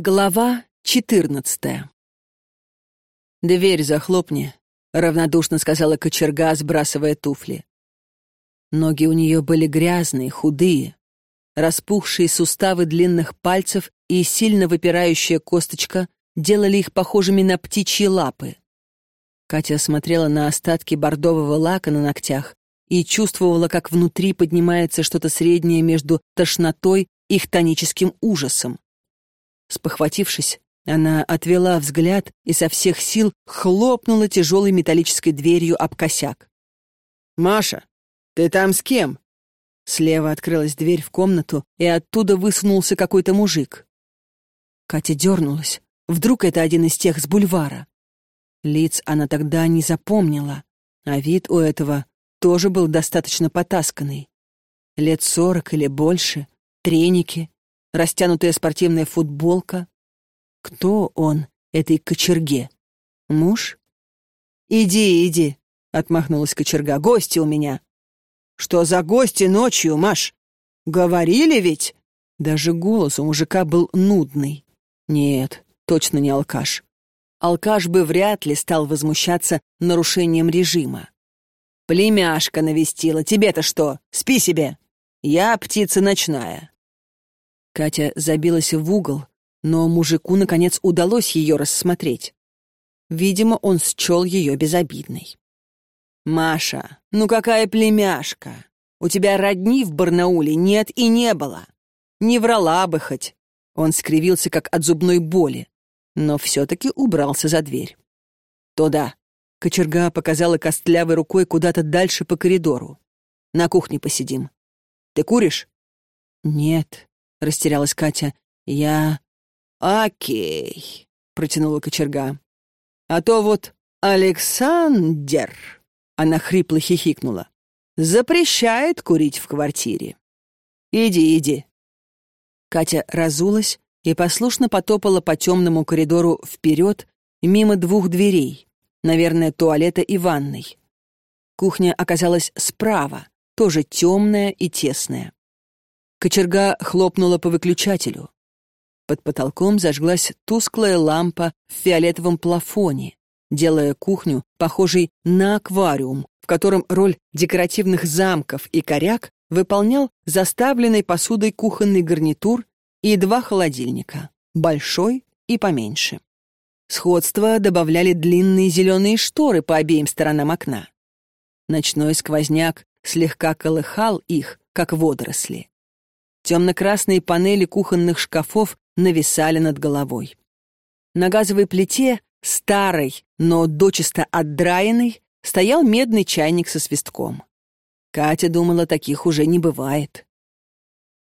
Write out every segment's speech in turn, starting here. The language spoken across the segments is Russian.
Глава четырнадцатая. «Дверь захлопни», — равнодушно сказала кочерга, сбрасывая туфли. Ноги у нее были грязные, худые. Распухшие суставы длинных пальцев и сильно выпирающая косточка делали их похожими на птичьи лапы. Катя смотрела на остатки бордового лака на ногтях и чувствовала, как внутри поднимается что-то среднее между тошнотой и хтоническим ужасом. Спохватившись, она отвела взгляд и со всех сил хлопнула тяжелой металлической дверью об косяк. «Маша, ты там с кем?» Слева открылась дверь в комнату, и оттуда высунулся какой-то мужик. Катя дернулась. Вдруг это один из тех с бульвара. Лиц она тогда не запомнила, а вид у этого тоже был достаточно потасканный. Лет сорок или больше, треники, растянутая спортивная футболка. Кто он, этой кочерге? Муж? «Иди, иди», — отмахнулась кочерга, — «гости у меня». «Что за гости ночью, Маш? Говорили ведь?» Даже голос у мужика был нудный. Нет, точно не алкаш. Алкаш бы вряд ли стал возмущаться нарушением режима. «Племяшка навестила, тебе-то что? Спи себе! Я птица ночная!» Катя забилась в угол, но мужику, наконец, удалось ее рассмотреть. Видимо, он счел ее безобидной. «Маша, ну какая племяшка? У тебя родни в Барнауле нет и не было. Не врала бы хоть». Он скривился, как от зубной боли, но все-таки убрался за дверь. «Туда». Кочерга показала костлявой рукой куда-то дальше по коридору. «На кухне посидим. Ты куришь?» «Нет», — растерялась Катя. «Я...» «Окей», — протянула кочерга. «А то вот Александр...» Она хрипло хихикнула. «Запрещает курить в квартире. Иди, иди». Катя разулась и послушно потопала по темному коридору вперед, мимо двух дверей, наверное, туалета и ванной. Кухня оказалась справа, тоже темная и тесная. Кочерга хлопнула по выключателю. Под потолком зажглась тусклая лампа в фиолетовом плафоне, делая кухню похожей на аквариум, в котором роль декоративных замков и коряк выполнял заставленный посудой кухонный гарнитур и два холодильника, большой и поменьше. Сходство добавляли длинные зеленые шторы по обеим сторонам окна. Ночной сквозняк слегка колыхал их, как водоросли. Темно-красные панели кухонных шкафов нависали над головой. На газовой плите, старой, но дочисто отдраенной, стоял медный чайник со свистком. Катя думала, таких уже не бывает.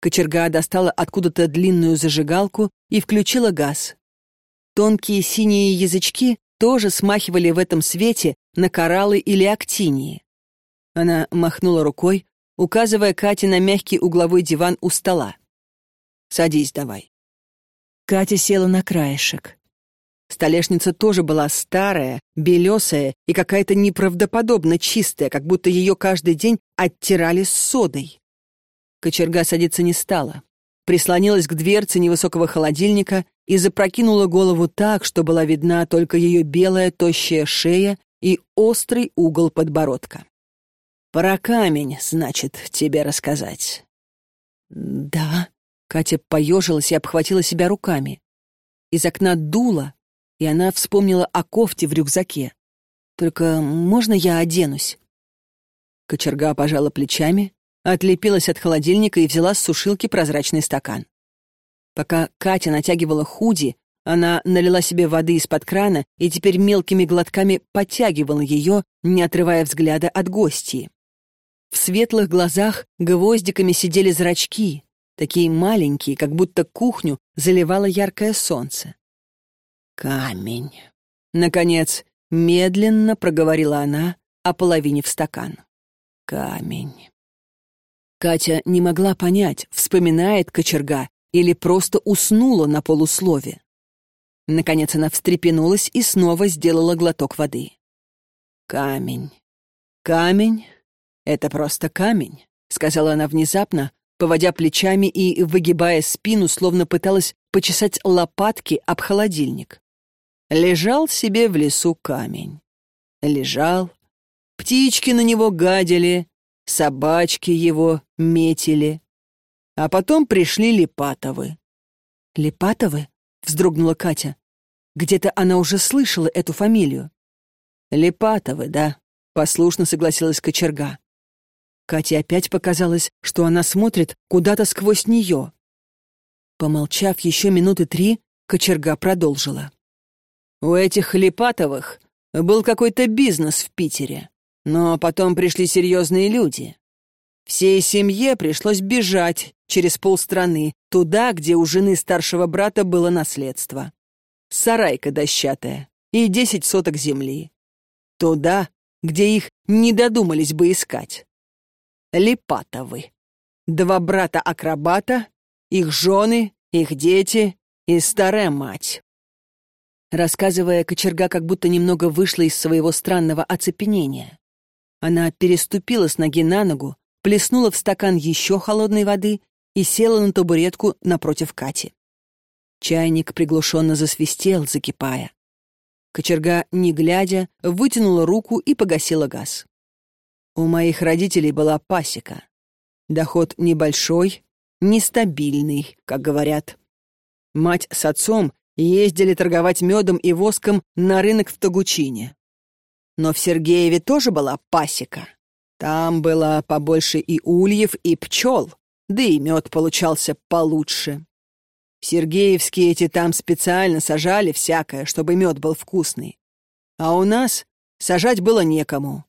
Кочерга достала откуда-то длинную зажигалку и включила газ. Тонкие синие язычки тоже смахивали в этом свете на кораллы или актинии. Она махнула рукой, указывая Кате на мягкий угловой диван у стола. «Садись давай». Катя села на краешек. Столешница тоже была старая, белесая и какая-то неправдоподобно чистая, как будто ее каждый день оттирали с содой. Кочерга садиться не стала. Прислонилась к дверце невысокого холодильника и запрокинула голову так, что была видна только ее белая тощая шея и острый угол подбородка. Про камень, значит, тебе рассказать. Да. Катя поежилась и обхватила себя руками. Из окна дуло, и она вспомнила о кофте в рюкзаке. Только можно я оденусь? Кочерга пожала плечами, отлепилась от холодильника и взяла с сушилки прозрачный стакан. Пока Катя натягивала худи, она налила себе воды из-под крана и теперь мелкими глотками подтягивала ее, не отрывая взгляда от гостей. В светлых глазах гвоздиками сидели зрачки, такие маленькие, как будто кухню заливало яркое солнце. «Камень!» Наконец, медленно проговорила она, ополовинив стакан. «Камень!» Катя не могла понять, вспоминает кочерга или просто уснула на полуслове. Наконец она встрепенулась и снова сделала глоток воды. «Камень! Камень это просто камень», — сказала она внезапно, поводя плечами и выгибая спину, словно пыталась почесать лопатки об холодильник. Лежал себе в лесу камень. Лежал. Птички на него гадили, собачки его метили. А потом пришли Липатовы. «Липатовы?» — вздрогнула Катя. Где-то она уже слышала эту фамилию. «Липатовы, да», — послушно согласилась кочерга. Кате опять показалось, что она смотрит куда-то сквозь нее. Помолчав еще минуты три, кочерга продолжила. «У этих Липатовых был какой-то бизнес в Питере, но потом пришли серьезные люди. Всей семье пришлось бежать через полстраны, туда, где у жены старшего брата было наследство. Сарайка дощатая и десять соток земли. Туда, где их не додумались бы искать. Липатовы. Два брата-акробата, их жены, их дети и старая мать. Рассказывая, кочерга как будто немного вышла из своего странного оцепенения. Она переступила с ноги на ногу, плеснула в стакан еще холодной воды и села на табуретку напротив Кати. Чайник приглушенно засвистел, закипая. Кочерга, не глядя, вытянула руку и погасила газ. У моих родителей была пасека. Доход небольшой, нестабильный, как говорят. Мать с отцом ездили торговать медом и воском на рынок в Тогучине. Но в Сергееве тоже была пасека. Там было побольше и ульев, и пчел, да и мед получался получше. Сергеевские эти там специально сажали всякое, чтобы мед был вкусный. А у нас сажать было некому.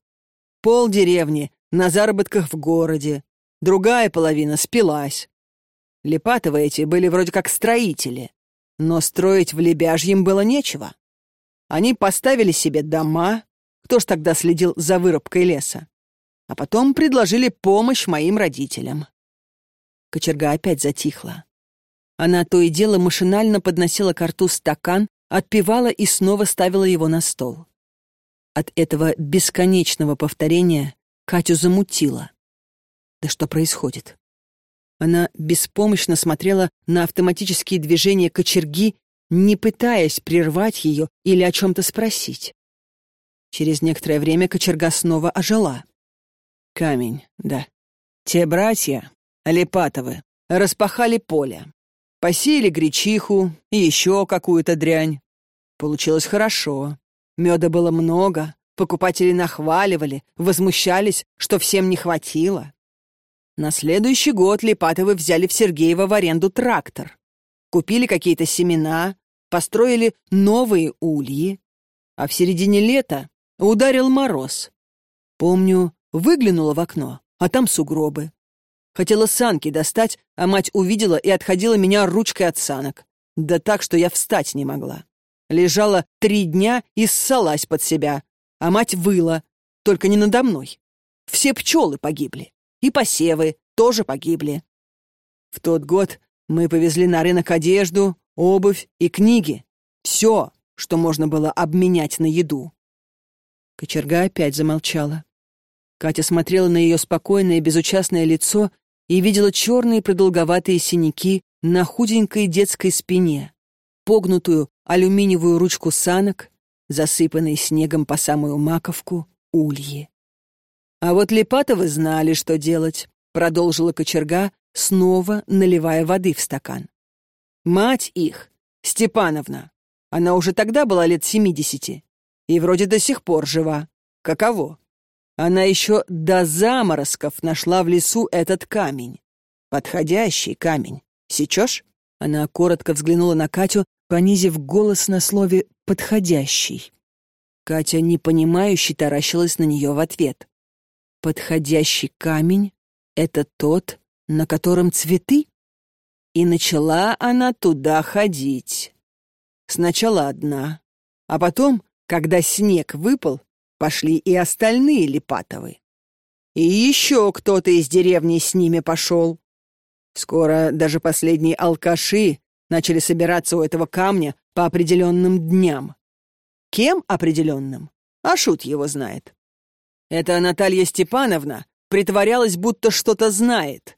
Пол деревни на заработках в городе, другая половина спилась. Липатовы эти были вроде как строители, но строить в Лебяжьем было нечего. Они поставили себе дома, кто ж тогда следил за вырубкой леса, а потом предложили помощь моим родителям. Кочерга опять затихла. Она то и дело машинально подносила к рту стакан, отпивала и снова ставила его на стол. От этого бесконечного повторения Катю замутило. Да что происходит? Она беспомощно смотрела на автоматические движения кочерги, не пытаясь прервать ее или о чем-то спросить. Через некоторое время кочерга снова ожила. Камень, да. Те братья, Алипатовы, распахали поле. Посеяли гречиху и еще какую-то дрянь. Получилось хорошо. Меда было много, покупатели нахваливали, возмущались, что всем не хватило. На следующий год Липатовы взяли в Сергеево в аренду трактор. Купили какие-то семена, построили новые ульи. А в середине лета ударил мороз. Помню, выглянула в окно, а там сугробы. Хотела санки достать, а мать увидела и отходила меня ручкой от санок. Да так, что я встать не могла. Лежала три дня и ссалась под себя, а мать выла, только не надо мной. Все пчелы погибли, и посевы тоже погибли. В тот год мы повезли на рынок одежду, обувь и книги. Все, что можно было обменять на еду. Кочерга опять замолчала. Катя смотрела на ее спокойное безучастное лицо и видела черные продолговатые синяки на худенькой детской спине, погнутую алюминиевую ручку санок, засыпанной снегом по самую маковку ульи. А вот Липатовы знали, что делать, продолжила кочерга, снова наливая воды в стакан. Мать их, Степановна, она уже тогда была лет семидесяти и вроде до сих пор жива. Каково? Она еще до заморозков нашла в лесу этот камень. Подходящий камень. Сечешь? Она коротко взглянула на Катю, понизив голос на слове «подходящий». Катя, непонимающе, таращилась на нее в ответ. «Подходящий камень — это тот, на котором цветы?» И начала она туда ходить. Сначала одна, а потом, когда снег выпал, пошли и остальные Липатовы. И еще кто-то из деревни с ними пошел. Скоро даже последние алкаши начали собираться у этого камня по определенным дням. Кем определенным? А шут его знает. Это Наталья Степановна притворялась, будто что-то знает.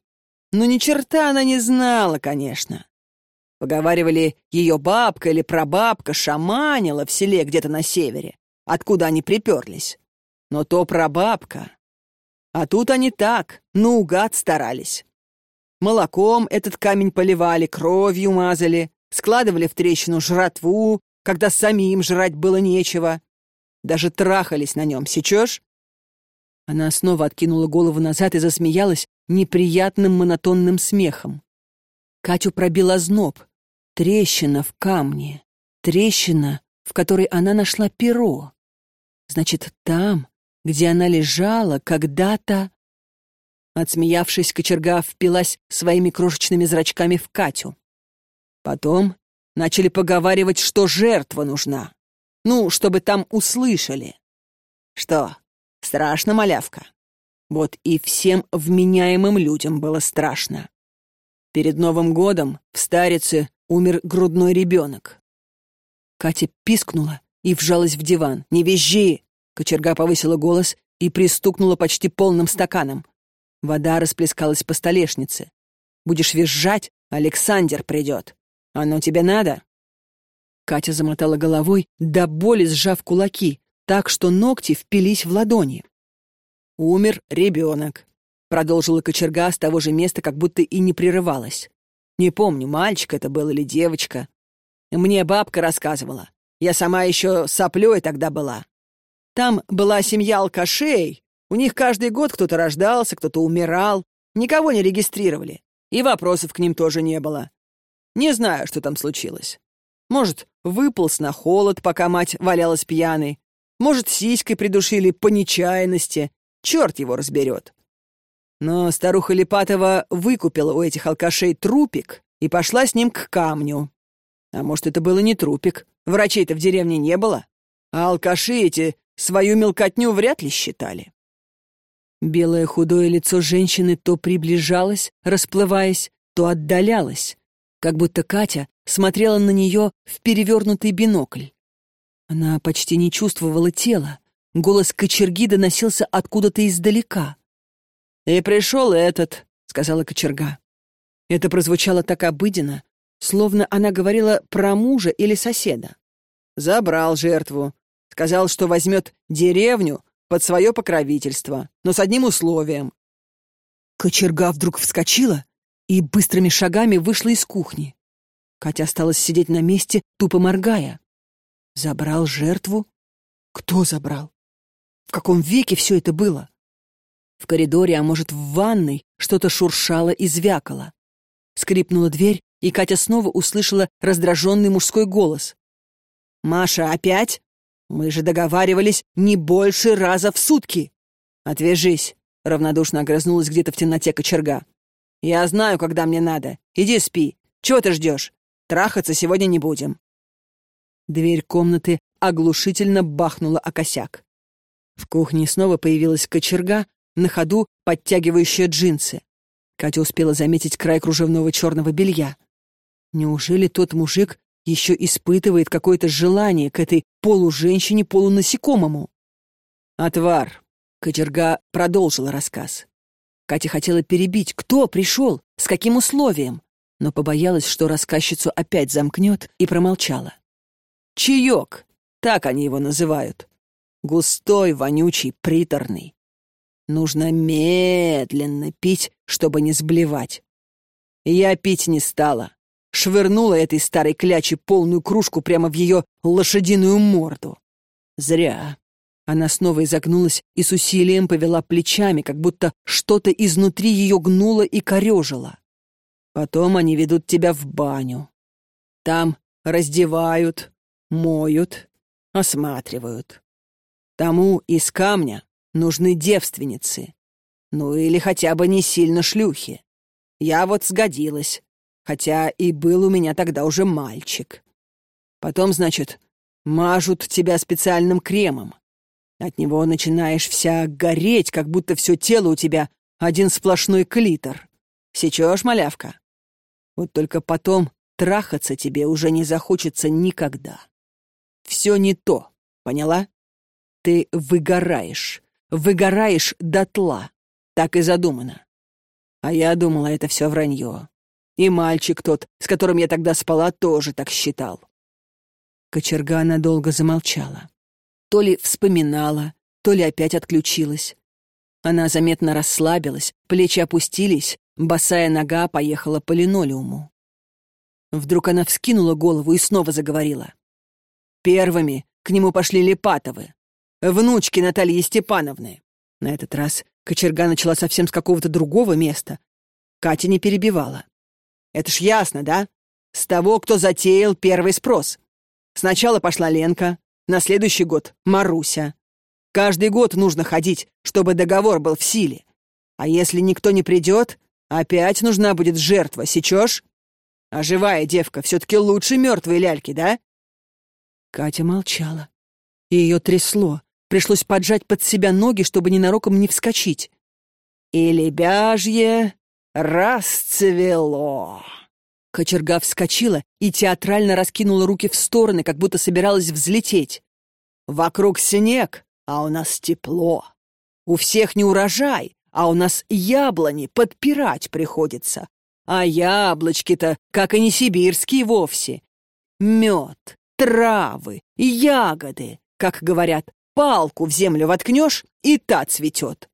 Ну, ни черта она не знала, конечно. Поговаривали, ее бабка или прабабка шаманила в селе где-то на севере, откуда они приперлись. Но то прабабка. А тут они так, наугад старались. Молоком этот камень поливали, кровью мазали, складывали в трещину жратву, когда самим жрать было нечего. Даже трахались на нем, сечешь? Она снова откинула голову назад и засмеялась неприятным монотонным смехом. Катю пробила зноб. Трещина в камне. Трещина, в которой она нашла перо. Значит, там, где она лежала, когда-то... Отсмеявшись, кочерга впилась своими крошечными зрачками в Катю. Потом начали поговаривать, что жертва нужна. Ну, чтобы там услышали. Что, страшно, малявка? Вот и всем вменяемым людям было страшно. Перед Новым годом в Старице умер грудной ребенок. Катя пискнула и вжалась в диван. «Не визжи!» Кочерга повысила голос и пристукнула почти полным стаканом. Вода расплескалась по столешнице. «Будешь визжать, Александр придет. Оно тебе надо?» Катя замотала головой, до боли сжав кулаки, так что ногти впились в ладони. «Умер ребенок», — продолжила кочерга с того же места, как будто и не прерывалась. «Не помню, мальчик это был или девочка. Мне бабка рассказывала. Я сама еще соплей тогда была. Там была семья алкашей, у них каждый год кто-то рождался, кто-то умирал, никого не регистрировали, и вопросов к ним тоже не было. Не знаю, что там случилось. Может, выполз на холод, пока мать валялась пьяной. Может, сиськой придушили по нечаянности. Черт его разберет. Но старуха Липатова выкупила у этих алкашей трупик и пошла с ним к камню. А может, это было не трупик. Врачей-то в деревне не было. А алкаши эти свою мелкотню вряд ли считали. Белое худое лицо женщины то приближалось, расплываясь, то отдалялось, как будто Катя смотрела на нее в перевернутый бинокль. Она почти не чувствовала тела. Голос кочерги доносился откуда-то издалека. «И пришел этот», — сказала кочерга. Это прозвучало так обыденно, словно она говорила про мужа или соседа. Забрал жертву. Сказал, что возьмет деревню под свое покровительство, но с одним условием. Кочерга вдруг вскочила и быстрыми шагами вышла из кухни. Катя осталась сидеть на месте, тупо моргая. Забрал жертву? Кто забрал? В каком веке все это было? В коридоре, а может, в ванной, что-то шуршало и звякало. Скрипнула дверь, и Катя снова услышала раздраженный мужской голос. «Маша, опять? Мы же договаривались не больше раза в сутки!» «Отвяжись!» — равнодушно огрызнулась где-то в темноте кочерга. «Я знаю, когда мне надо. Иди спи. Чего ты ждешь? Трахаться сегодня не будем». Дверь комнаты оглушительно бахнула о косяк. В кухне снова появилась кочерга, на ходу подтягивающая джинсы. Катя успела заметить край кружевного черного белья. Неужели тот мужик еще испытывает какое-то желание к этой полуженщине-полунасекомому? «Отвар!» — кочерга продолжила рассказ. Катя хотела перебить, кто пришел, с каким условием, но побоялась, что рассказчицу опять замкнет, и промолчала. «Чаек!» — так они его называют. Густой, вонючий, приторный. Нужно медленно пить, чтобы не сблевать. Я пить не стала. Швырнула этой старой кляче полную кружку прямо в ее лошадиную морду. Зря. Она снова изогнулась и с усилием повела плечами, как будто что-то изнутри ее гнуло и корежило. Потом они ведут тебя в баню. Там раздевают, моют, осматривают. Тому из камня нужны девственницы. Ну или хотя бы не сильно шлюхи. Я вот сгодилась, хотя и был у меня тогда уже мальчик. Потом, значит, мажут тебя специальным кремом. От него начинаешь вся гореть, как будто все тело у тебя один сплошной клитор. Сечешь, малявка? Вот только потом трахаться тебе уже не захочется никогда. Все не то, поняла? Ты выгораешь, выгораешь дотла. Так и задумано. А я думала, это все вранье. И мальчик тот, с которым я тогда спала, тоже так считал. Кочерга надолго замолчала. То ли вспоминала, то ли опять отключилась. Она заметно расслабилась, плечи опустились, босая нога поехала по линолеуму. Вдруг она вскинула голову и снова заговорила. Первыми к нему пошли Липатовы, внучки Натальи Степановны. На этот раз кочерга начала совсем с какого-то другого места. Катя не перебивала. Это ж ясно, да? С того, кто затеял первый спрос. Сначала пошла Ленка, на следующий год — Маруся. Каждый год нужно ходить, чтобы договор был в силе. А если никто не придет, опять нужна будет жертва, сечешь? А живая девка все-таки лучше мертвой ляльки, да? Катя молчала. Ее трясло. Пришлось поджать под себя ноги, чтобы ненароком не вскочить. И лебяжье расцвело. Кочерга вскочила и театрально раскинула руки в стороны, как будто собиралась взлететь. «Вокруг снег, а у нас тепло. У всех не урожай, а у нас яблони подпирать приходится. А яблочки-то, как и не сибирские вовсе. Мед, травы, ягоды, как говорят, палку в землю воткнешь, и та цветет.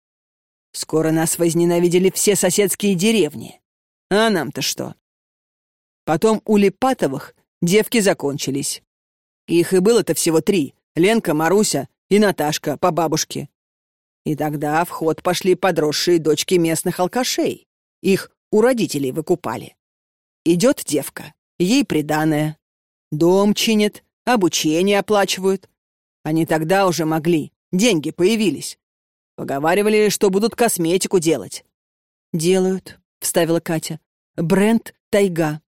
Скоро нас возненавидели все соседские деревни. А нам-то что? Потом у Липатовых девки закончились. Их и было-то всего три — Ленка, Маруся и Наташка по бабушке. И тогда в ход пошли подросшие дочки местных алкашей. Их у родителей выкупали. Идет девка, ей приданое. Дом чинят, обучение оплачивают. Они тогда уже могли, деньги появились. Поговаривали, что будут косметику делать. «Делают», — вставила Катя. «Бренд «Тайга».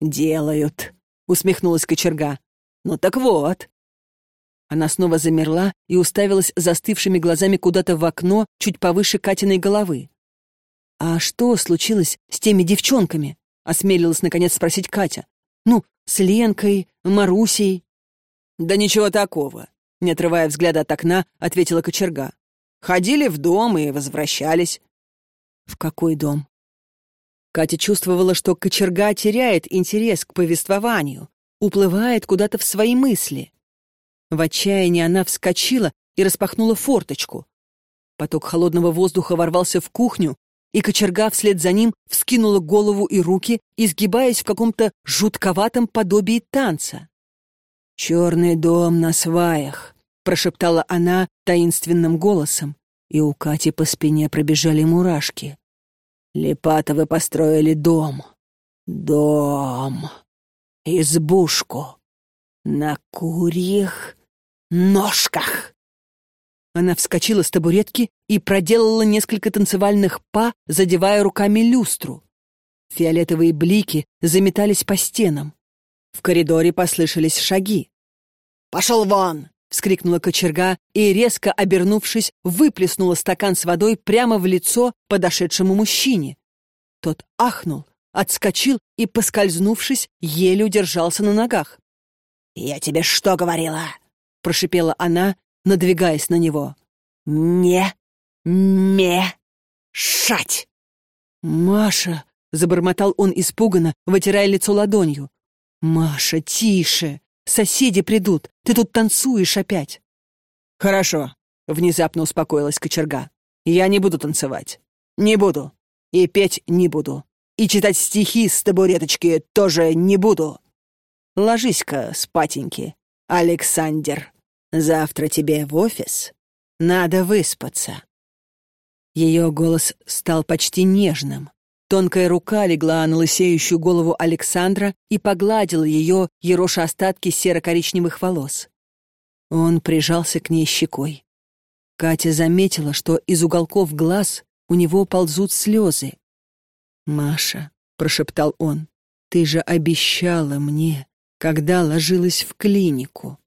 «Делают», — усмехнулась кочерга. «Ну так вот». Она снова замерла и уставилась застывшими глазами куда-то в окно, чуть повыше Катиной головы. «А что случилось с теми девчонками?» — осмелилась наконец спросить Катя. «Ну, с Ленкой, Марусей?» «Да ничего такого», — не отрывая взгляда от окна, ответила кочерга. «Ходили в дом и возвращались». «В какой дом?» Катя чувствовала, что кочерга теряет интерес к повествованию, уплывает куда-то в свои мысли. В отчаянии она вскочила и распахнула форточку. Поток холодного воздуха ворвался в кухню, и кочерга вслед за ним вскинула голову и руки, изгибаясь в каком-то жутковатом подобии танца. «Черный дом на сваях», — прошептала она таинственным голосом, и у Кати по спине пробежали мурашки. Липатовы построили дом. Дом. Избушку. На курьих ножках. Она вскочила с табуретки и проделала несколько танцевальных па, задевая руками люстру. Фиолетовые блики заметались по стенам. В коридоре послышались шаги. «Пошел вон!» — вскрикнула кочерга и, резко обернувшись, выплеснула стакан с водой прямо в лицо подошедшему мужчине. Тот ахнул, отскочил и, поскользнувшись, еле удержался на ногах. «Я тебе что говорила?» — прошипела она, надвигаясь на него. «Не мешать!» «Маша!» — забормотал он испуганно, вытирая лицо ладонью. «Маша, тише! Соседи придут, ты тут танцуешь опять. Хорошо, внезапно успокоилась кочерга. Я не буду танцевать. Не буду. И петь не буду. И читать стихи с табуреточки тоже не буду. Ложись-ка спатеньки, Александр. Завтра тебе в офис. Надо выспаться. Ее голос стал почти нежным. Тонкая рука легла на лысеющую голову Александра и погладила ее, ероша остатки серо-коричневых волос. Он прижался к ней щекой. Катя заметила, что из уголков глаз у него ползут слезы. «Маша», — прошептал он, — «ты же обещала мне, когда ложилась в клинику».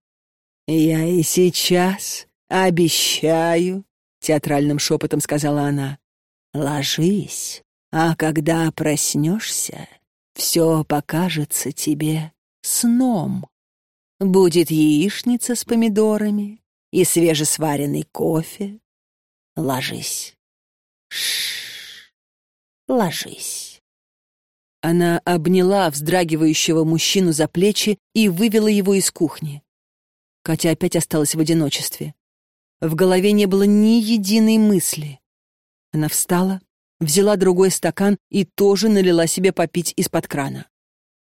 «Я и сейчас обещаю», — театральным шепотом сказала она. «Ложись, а когда проснешься, все покажется тебе сном. Будет яичница с помидорами и свежесваренный кофе. Ложись. Шш. ложись». Она обняла вздрагивающего мужчину за плечи и вывела его из кухни. Катя опять осталась в одиночестве. В голове не было ни единой мысли. Она встала, взяла другой стакан и тоже налила себе попить из-под крана.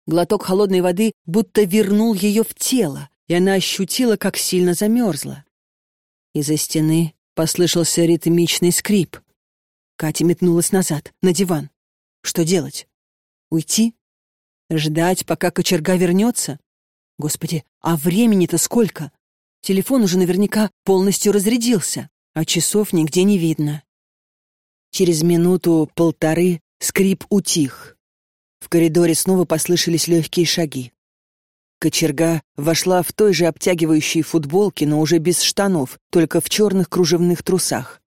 Глоток холодной воды будто вернул ее в тело, и она ощутила, как сильно замерзла. Из-за стены послышался ритмичный скрип. Катя метнулась назад, на диван. Что делать? Уйти? Ждать, пока кочерга вернется? Господи, а времени-то сколько? Телефон уже наверняка полностью разрядился, а часов нигде не видно. Через минуту-полторы скрип утих. В коридоре снова послышались легкие шаги. Кочерга вошла в той же обтягивающей футболке, но уже без штанов, только в черных кружевных трусах.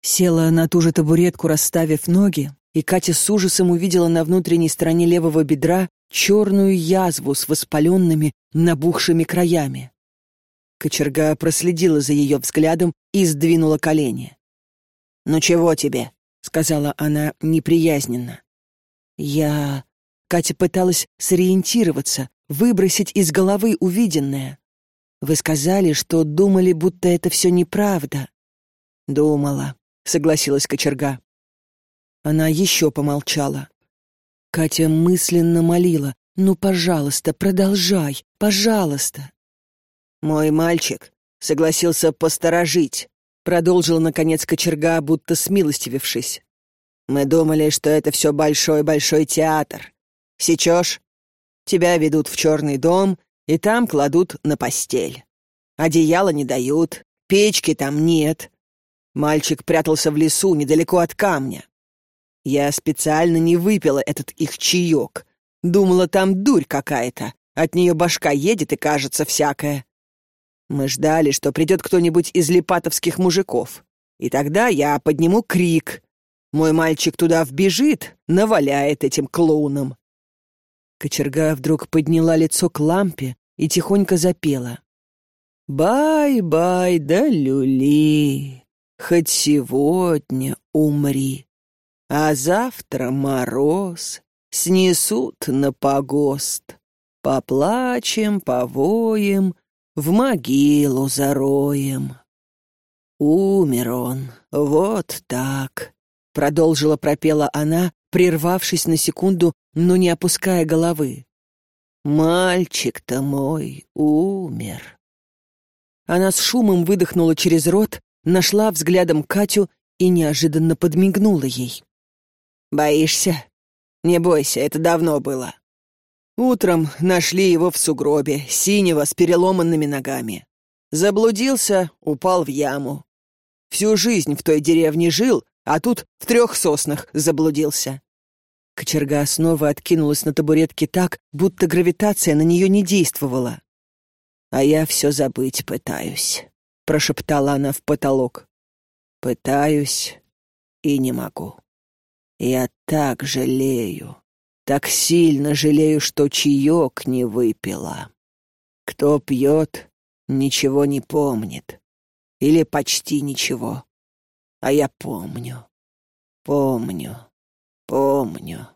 Села на ту же табуретку, расставив ноги, и Катя с ужасом увидела на внутренней стороне левого бедра черную язву с воспаленными, набухшими краями. Кочерга проследила за ее взглядом и сдвинула колени. «Ну чего тебе?» — сказала она неприязненно. «Я...» Катя пыталась сориентироваться, выбросить из головы увиденное. «Вы сказали, что думали, будто это все неправда». «Думала», — согласилась кочерга. Она еще помолчала. Катя мысленно молила. «Ну, пожалуйста, продолжай, пожалуйста». «Мой мальчик согласился посторожить», — продолжил, наконец, кочерга, будто смилостивившись. «Мы думали, что это все большой-большой театр. Сечешь? Тебя ведут в черный дом, и там кладут на постель. Одеяла не дают, печки там нет. Мальчик прятался в лесу недалеко от камня. Я специально не выпила этот их чаек. Думала, там дурь какая-то. От нее башка едет и кажется всякое. Мы ждали, что придет кто-нибудь из липатовских мужиков. И тогда я подниму крик. Мой мальчик туда вбежит, наваляет этим клоунам. Кочерга вдруг подняла лицо к лампе и тихонько запела. «Бай-бай да люли, хоть сегодня умри». А завтра мороз, снесут на погост. Поплачем, повоем, в могилу зароем. Умер он, вот так, продолжила пропела она, прервавшись на секунду, но не опуская головы. Мальчик-то мой умер. Она с шумом выдохнула через рот, нашла взглядом Катю и неожиданно подмигнула ей. Боишься? Не бойся, это давно было. Утром нашли его в сугробе, синего, с переломанными ногами. Заблудился, упал в яму. Всю жизнь в той деревне жил, а тут в трех соснах заблудился. Кочерга снова откинулась на табуретке так, будто гравитация на нее не действовала. «А я все забыть пытаюсь», — прошептала она в потолок. «Пытаюсь и не могу». Я так жалею, так сильно жалею, что чаек не выпила. Кто пьет, ничего не помнит. Или почти ничего. А я помню, помню, помню,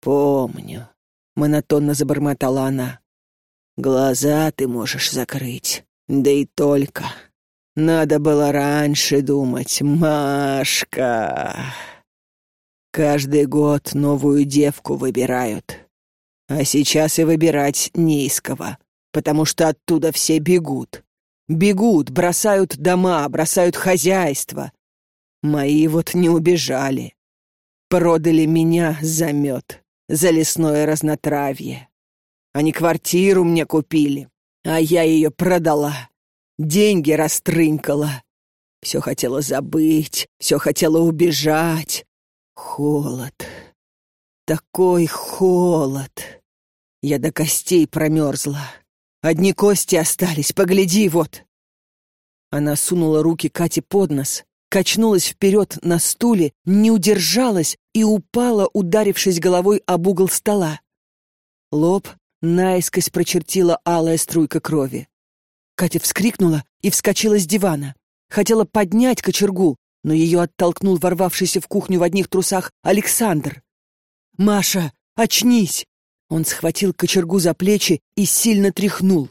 помню. Монотонно забормотала она. Глаза ты можешь закрыть, да и только. Надо было раньше думать, Машка. Каждый год новую девку выбирают. А сейчас и выбирать не из кого, потому что оттуда все бегут. Бегут, бросают дома, бросают хозяйство. Мои вот не убежали. Продали меня за мед, за лесное разнотравье. Они квартиру мне купили, а я ее продала. Деньги растрынкала. Все хотела забыть, все хотела убежать. Холод. Такой холод. Я до костей промерзла. Одни кости остались, погляди, вот. Она сунула руки Кате под нос, качнулась вперед на стуле, не удержалась и упала, ударившись головой об угол стола. Лоб наискось прочертила алая струйка крови. Катя вскрикнула и вскочила с дивана. Хотела поднять кочергу, но ее оттолкнул ворвавшийся в кухню в одних трусах Александр. «Маша, очнись!» Он схватил кочергу за плечи и сильно тряхнул.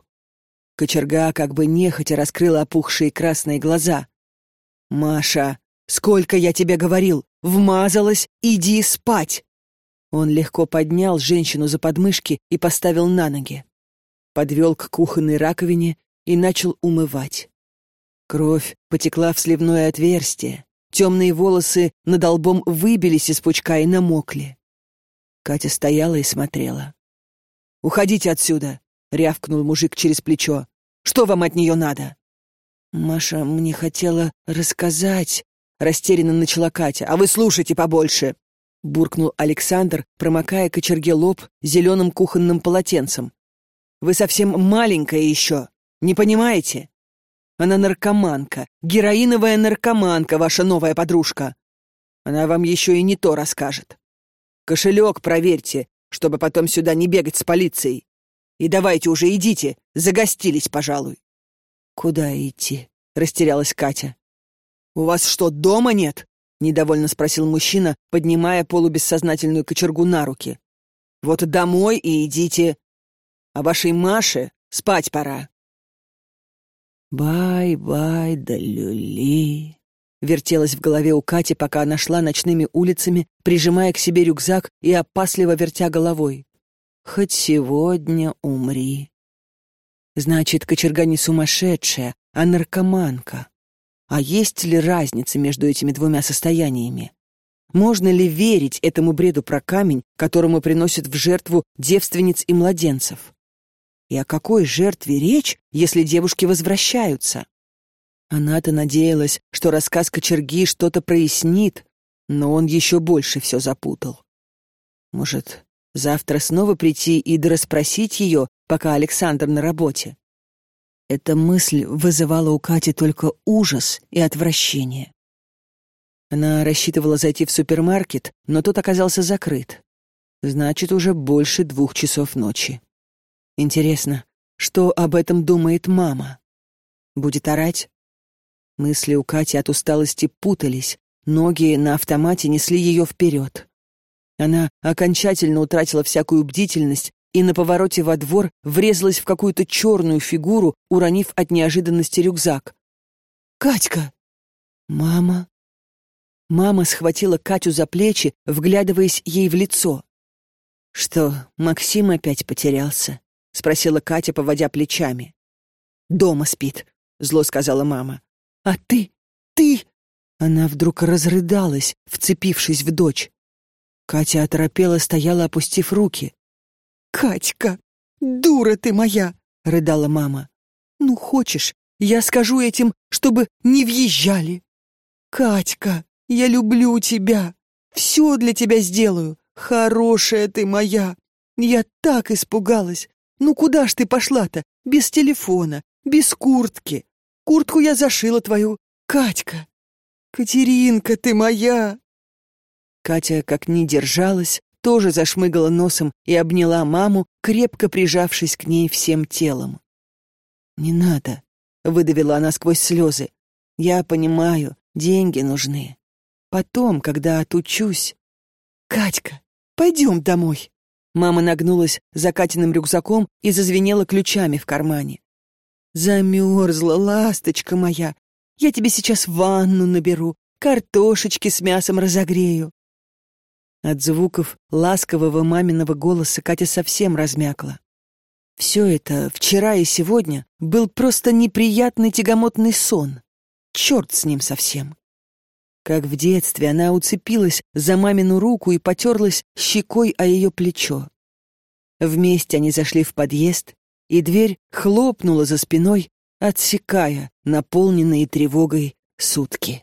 Кочерга как бы нехотя раскрыла опухшие красные глаза. «Маша, сколько я тебе говорил! Вмазалась, иди спать!» Он легко поднял женщину за подмышки и поставил на ноги. Подвел к кухонной раковине и начал умывать. Кровь потекла в сливное отверстие. Темные волосы над лбом выбились из пучка и намокли. Катя стояла и смотрела. «Уходите отсюда!» — рявкнул мужик через плечо. «Что вам от нее надо?» «Маша мне хотела рассказать», — растерянно начала Катя. «А вы слушайте побольше!» — буркнул Александр, промокая кочерге лоб зеленым кухонным полотенцем. «Вы совсем маленькая еще, не понимаете? Она наркоманка, героиновая наркоманка, ваша новая подружка. Она вам еще и не то расскажет. Кошелек проверьте, чтобы потом сюда не бегать с полицией. И давайте уже идите, загостились, пожалуй». «Куда идти?» — растерялась Катя. «У вас что, дома нет?» — недовольно спросил мужчина, поднимая полубессознательную кочергу на руки. «Вот домой и идите. А вашей Маше спать пора». «Бай-бай да люли», Вертелась в голове у Кати, пока она шла ночными улицами, прижимая к себе рюкзак и опасливо вертя головой. «Хоть сегодня умри». Значит, кочерга не сумасшедшая, а наркоманка. А есть ли разница между этими двумя состояниями? Можно ли верить этому бреду про камень, которому приносят в жертву девственниц и младенцев? И о какой жертве речь, если девушки возвращаются? Она-то надеялась, что рассказ кочерги что-то прояснит, но он еще больше все запутал. Может, завтра снова прийти и дорасспросить ее, пока Александр на работе? Эта мысль вызывала у Кати только ужас и отвращение. Она рассчитывала зайти в супермаркет, но тот оказался закрыт. Значит, уже больше двух часов ночи. Интересно, что об этом думает мама? Будет орать? Мысли у Кати от усталости путались, ноги на автомате несли ее вперед. Она окончательно утратила всякую бдительность и на повороте во двор врезалась в какую-то черную фигуру, уронив от неожиданности рюкзак. «Катька!» «Мама!» Мама схватила Катю за плечи, вглядываясь ей в лицо. «Что, Максим опять потерялся?» — спросила Катя, поводя плечами. «Дома спит», — зло сказала мама. А ты, ты...» Она вдруг разрыдалась, вцепившись в дочь. Катя оторопела, стояла, опустив руки. «Катька, дура ты моя!» — рыдала мама. «Ну, хочешь, я скажу этим, чтобы не въезжали. Катька, я люблю тебя. Все для тебя сделаю. Хорошая ты моя. Я так испугалась. Ну куда ж ты пошла-то? Без телефона, без куртки. Куртку я зашила твою, Катька. Катеринка, ты моя!» Катя, как ни держалась, тоже зашмыгала носом и обняла маму, крепко прижавшись к ней всем телом. «Не надо», — выдавила она сквозь слезы. «Я понимаю, деньги нужны. Потом, когда отучусь...» «Катька, пойдем домой». Мама нагнулась за Катиным рюкзаком и зазвенела ключами в кармане. Замерзла, ласточка моя. Я тебе сейчас ванну наберу, картошечки с мясом разогрею. От звуков ласкового маминого голоса Катя совсем размякла. Все это, вчера и сегодня, был просто неприятный тягомотный сон. Черт с ним совсем. Как в детстве она уцепилась за мамину руку и потерлась щекой о ее плечо. Вместе они зашли в подъезд, и дверь хлопнула за спиной, отсекая наполненные тревогой сутки.